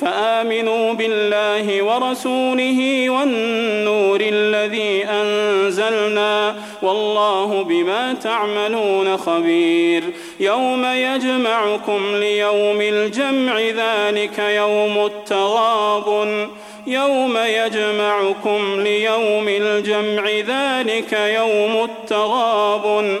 فآمنوا بالله ورسوله والنور الذي أنزلنا والله بما تعملون خبير. يوم يجمعكم ليوم الجمع ذلك يوم التغابن. يوم يجمعكم ليوم الجمع ذلك يوم التغابن.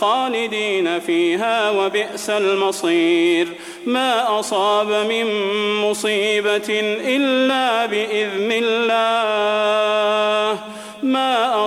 خالدين فيها وبئس المصير. ما أصاب من مصيبة إلا بإذن الله.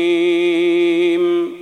الرحيم.